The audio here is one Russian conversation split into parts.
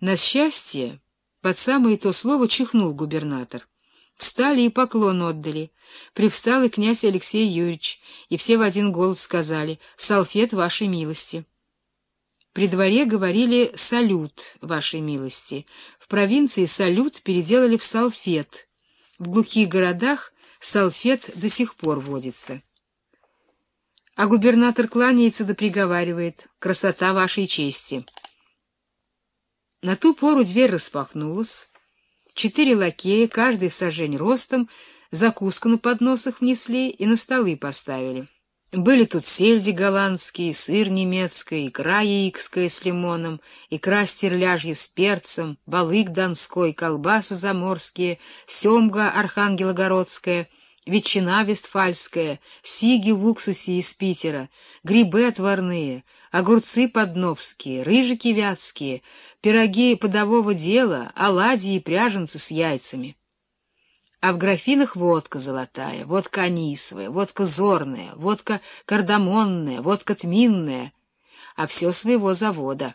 На счастье, под самое то слово чихнул губернатор. Встали и поклон отдали. Привстал и князь Алексей Юрьевич, и все в один голос сказали «Салфет вашей милости». При дворе говорили «салют вашей милости». В провинции салют переделали в салфет. В глухих городах салфет до сих пор водится. А губернатор кланяется да приговаривает «красота вашей чести». На ту пору дверь распахнулась. Четыре лакея, каждый в сажень ростом, закуску на подносах внесли и на столы поставили. Были тут сельди голландские, сыр немецкий, икра яикская с лимоном, икра стерляжья с перцем, балык донской, колбасы заморские, семга архангелогородская, ветчина вестфальская, сиги в уксусе из Питера, грибы отварные, огурцы подновские, рыжики вятские, пироги подового дела, оладьи и пряженцы с яйцами. А в графинах водка золотая, водка анисовая, водка зорная, водка кардамонная, водка тминная, а все своего завода.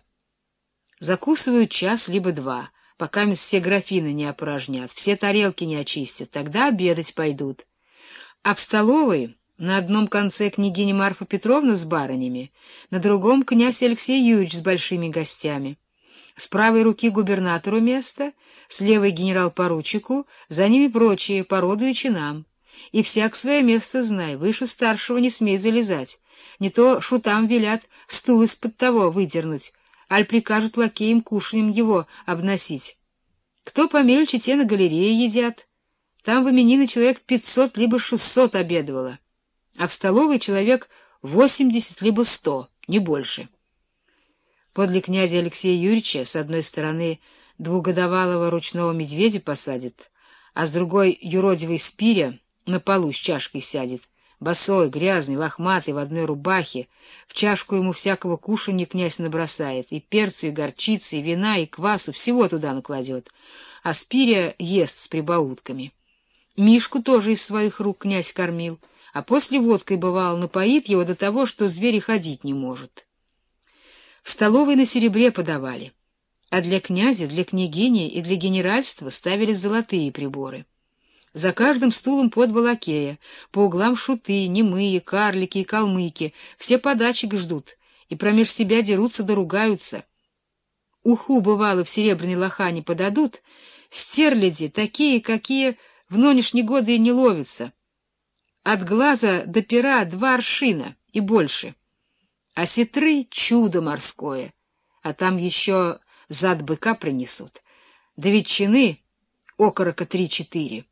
Закусывают час либо два, пока все графины не опорожнят, все тарелки не очистят, тогда обедать пойдут. А в столовой на одном конце княгиня Марфа Петровна с барынями, на другом князь Алексей Юрьевич с большими гостями. С правой руки губернатору место, с левой генерал-поручику, за ними прочие, по роду и чинам. И всяк свое место знай, выше старшего не смей залезать. Не то шутам велят стул из-под того выдернуть, аль прикажут лакеям кушаньем его обносить. Кто помельче, те на галерее едят. Там в именины человек пятьсот либо шестьсот обедовало, а в столовой человек восемьдесят либо сто, не больше. Подле князя Алексея Юрьевича с одной стороны двугодовалого ручного медведя посадит, а с другой юродивый спиря на полу с чашкой сядет, босой, грязный, лохматый, в одной рубахе, в чашку ему всякого кушанья князь набросает, и перцу, и горчицы, и вина, и квасу, всего туда накладет, а спиря ест с прибаутками. Мишку тоже из своих рук князь кормил, а после водкой, бывал, напоит его до того, что зверь ходить не может. В столовой на серебре подавали, а для князя, для княгини и для генеральства ставили золотые приборы. За каждым стулом под балакея, по углам шуты, немые, карлики и калмыки, все подачек ждут и промеж себя дерутся да ругаются. Уху, бывало, в серебряной лохане подадут, стерляди такие, какие в нынешние годы и не ловятся. От глаза до пера два аршина и больше — а сетры — чудо морское, а там еще зад быка принесут, да ветчины — окорока три-четыре,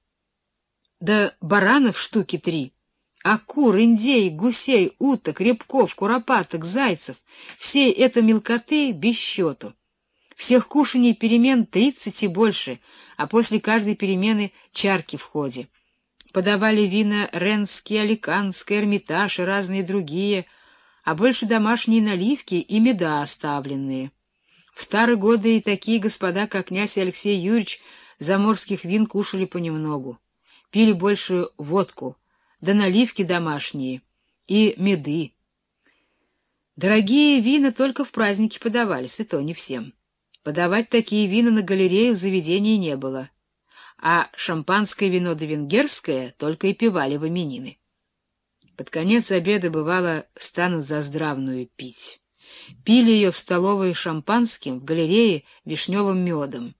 да баранов штуки три, а кур, индей, гусей, уток, рябков, куропаток, зайцев — все это мелкоты без счету. Всех кушаний перемен тридцать и больше, а после каждой перемены чарки в ходе. Подавали вина ренские, аликанские, эрмитаж и разные другие — а больше домашние наливки и меда оставленные. В старые годы и такие господа, как князь Алексей Юрьевич, заморских вин кушали понемногу, пили больше водку, да наливки домашние и меды. Дорогие вина только в праздники подавались, и то не всем. Подавать такие вина на галерею в заведении не было, а шампанское вино да венгерское только и пивали в именины. Под конец обеда, бывало, станут за здравную пить. Пили ее в столовой шампанским, в галерее вишневым медом.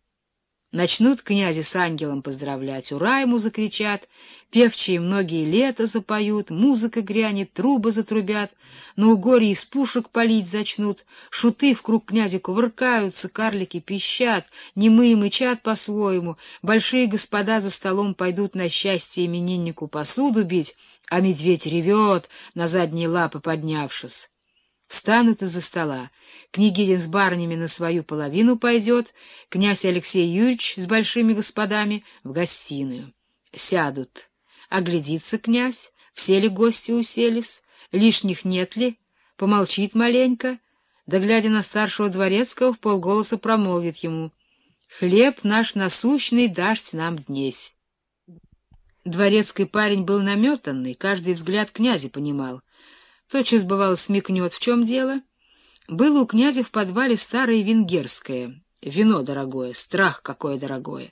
Начнут князи с ангелом поздравлять, ура ему закричат, певчие многие лета запоют, музыка грянет, трубы затрубят, на угоре из пушек палить зачнут, шуты в круг князя кувыркаются, карлики пищат, немые мычат по-своему, большие господа за столом пойдут на счастье имениннику посуду бить, а медведь ревет, на задние лапы поднявшись. Встанут из-за стола. Княгиня с барнями на свою половину пойдет, князь Алексей Юрьевич с большими господами в гостиную. Сядут. Оглядится князь, все ли гости уселись, лишних нет ли, помолчит маленько, да, глядя на старшего дворецкого, в полголоса промолвит ему «Хлеб наш насущный дашь нам днесь». Дворецкий парень был наметанный, каждый взгляд князя понимал. Тотчас, бывало, смекнет, в чем дело. Было у князя в подвале старое венгерское, Вино дорогое, страх какое дорогое.